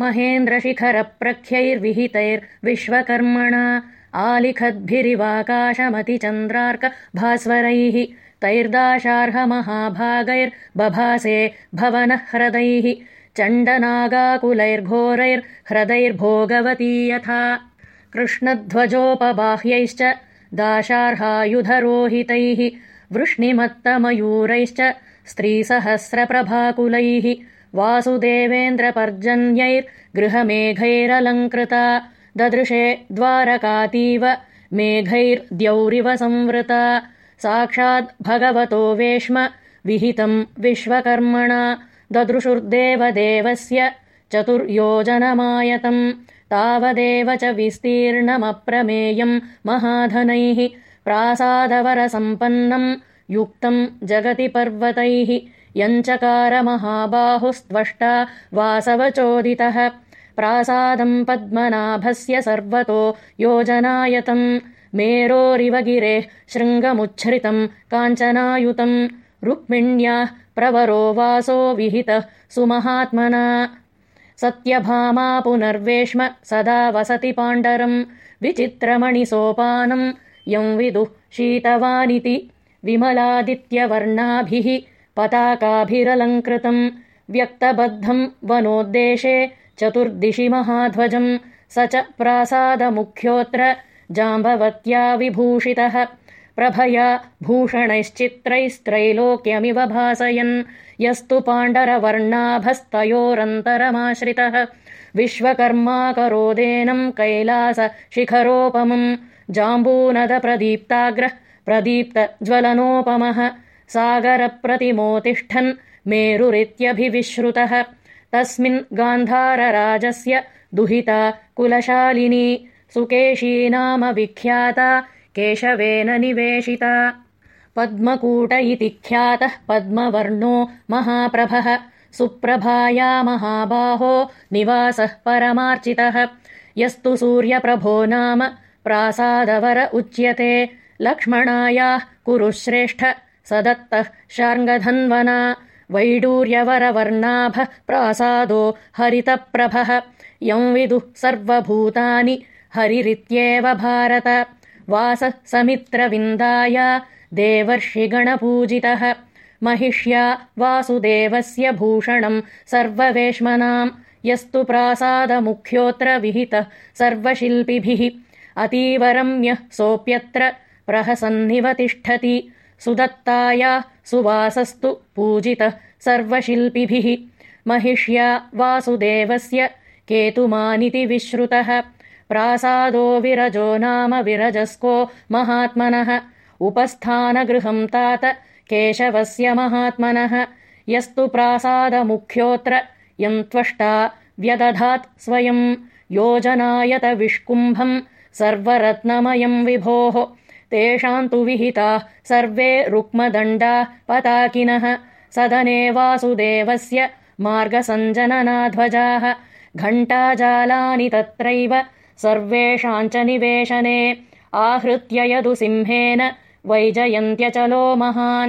महेन्द्रशिखरप्रख्यैर्विहितैर्विश्वकर्मणा आलिखद्भिरिवाकाशमतिचन्द्रार्कभास्वरैः तैर्दाशार्हमहाभागैर्बभासे भवनह्रदैः चण्डनागाकुलैर्घोरैर्ह्रदैर्भोगवती यथा कृष्णध्वजोपबाह्यैश्च दाशार्हायुधरोहितैः वृष्णिमत्तमयूरैश्च स्त्रीसहस्रप्रभाकुलैः वासुदेवेन्द्रपर्जन्यैर्गृहमेघैरलङ्कृता। ददृशे द्वारकातीव मेघैर्द्यौरिव संवृता। साक्षाद्भगवतो वेश्म विहितम् विश्वकर्मणा। ददृशुर्देवदेवस्य चतुर्योजनमायतम् तावदेव च विस्तीर्णमप्रमेयम् महाधनैः। प्रासादवरसम्पन्नम् युक्तम् जगति पर्वतैः यञ्चकारमहाबाहुस्त्वष्टा वासवचोदितः। प्रासादम् पद्मनाभस्य सर्वतो योजनायतम् मेरोरिव गिरेः शृङ्गमुच्छ्रितम् काञ्चनायुतम् रुक्मिण्याः प्रवरो वासो विहितः सुमहात्मना। सत्यभामा पुनर्वेश्म सदा वसति पाण्डरम् विचित्रमणिसोपानम् यम् विदुः शीतवानिति। विमलादित्यवर्णाभिः पताकाभिरलङ्कृतम् व्यक्तबद्धम् वनोद्देशे चतुर्दिशि महाध्वजम् स च प्रासादमुख्योऽत्र जाम्बवत्या विभूषितः। प्रभया भूषणैश्चित्रैस्त्रैलोक्यमिव भासयन् यस्तु पाण्डरवर्णाभस्तयोरन्तरमाश्रितः। विश्वकर्माकरोदेनम् कैलासशिखरोपमम् जाम्बूनदप्रदीप्ताग्रः प्रदीप्तज्वलनोपमः सागरप्रतिमोतिष्ठन् मेरुरित्यभिविश्रुतः। तस्मिन् गान्धारराजस्य दुहिता कुलशालिनी सुकेशी नाम विख्याता केशवेन निवेशिता। पद्मकूट इति ख्यातः पद्मवर्णो महाप्रभः। सुप्रभाया महाबाहो निवासः परमार्चितः। यस्तु सूर्यप्रभो नाम प्रासादवर उच्यते। लक्ष्मणायाः कुरुश्रेष्ठ स दत्तः शार्ङ्गधन्वना वैडूर्यवरवर्णाभः प्रासादो हरितप्रभः। यम् विदुः सर्वभूतानि हरिरित्येव भारत। वासः समित्रविन्दाया देवर्षिगणपूजितः। महिष्या वासुदेवस्य भूषणम् सर्ववेश्मनाम् यस्तु प्रासादमुख्योऽत्र विहितः सर्वशिल्पिभिः। अतीवरम्यः सोऽप्यत्र प्रहसन्निव तिष्ठति सुदत्ताया सुवासस्तु पूजितः सर्वशिल्पिभिः। महिष्या वासुदेवस्य केतुमानिति विश्रुतः। प्रासादो विरजो नाम विरजस्को महात्मनः। उपस्थानगृहम् तात केशवस्य महात्मनः। यस्तु प्रासादमुख्योऽत्र यम् त्वष्टा व्यदधात् स्वयम् योजनायतविष्कुम्भम् सर्वरत्नमयम् विभोः तेषाम् तु विहिताः सर्वे रुक्मदण्डा पताकिनः। सदने वासुदेवस्य मार्गसञ्जननाध्वजाः। घण्टाजालानि तत्रैव सर्वेषाम् च निवेशने। आहृत्य यदु सिंहेन वैजयन्त्यचलो महान्